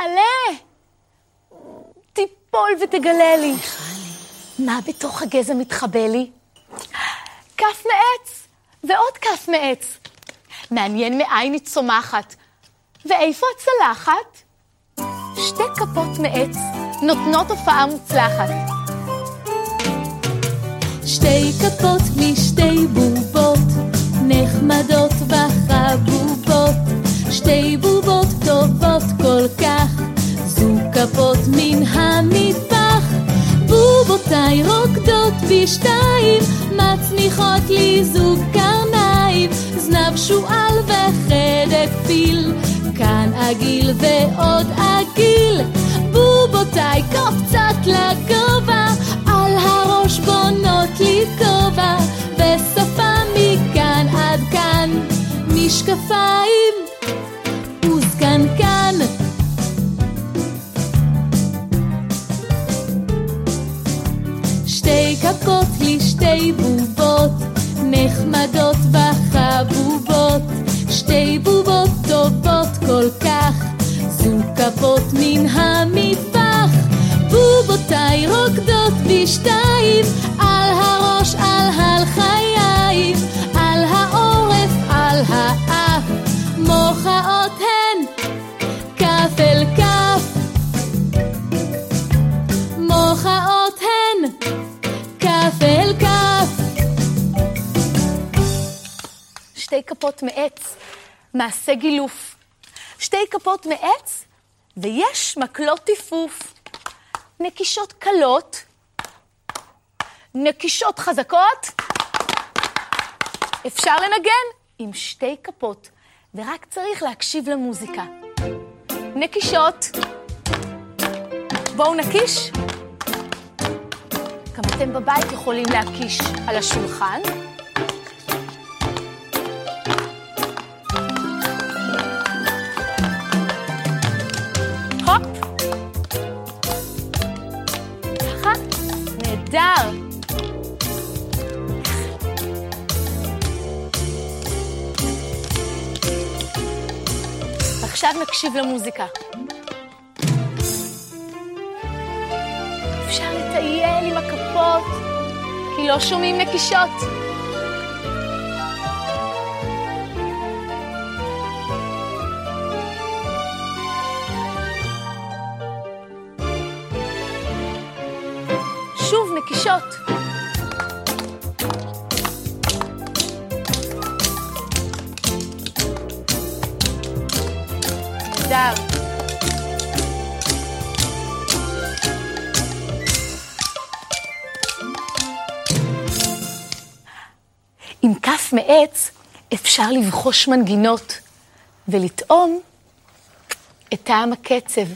עלה! תיפול ותגלה לי. מה בתוך הגזע מתחבא לי? כף מעץ, ועוד כף מעץ. מעניין מאין היא צומחת. ואיפה הצלחת? שתי כפות מעץ נותנות הופעה מוצלחת. שתי כפות משתי בובות, זו כפות מן המטבח. בובותיי רוקדות בשתיים, מצמיחות לי זוג קרניים, זנב שועל וחדק פיל, כאן עגיל ועוד עגיל, בובותיי קופצת לגובה, על הראש בונות לי כובע, וסופה מכאן עד כאן, משקפיים כפות לי שתי בובות, נחמדות וחבובות, שתי בובות טובות כל כך, זו כפות מן המטבח. בובותיי רוקדות בשתיים, על הראש, על הלחיים, על העורף, על האף, מוחאות הן כף אל כף. מוחאות שתי כפות מעץ, מעשה גילוף. שתי כפות מעץ, ויש מקלות טיפוף. נקישות קלות, נקישות חזקות. אפשר לנגן עם שתי כפות, ורק צריך להקשיב למוזיקה. נקישות. בואו נקיש. גם אתם בבית יכולים להקיש על השולחן. נהדר. עכשיו נקשיב למוזיקה. אפשר לטייל עם הכפות, כי לא שומעים נקישות. נקישות. נהדר. עם כף מעץ אפשר לבחוש מנגינות ולטעום את טעם הקצב.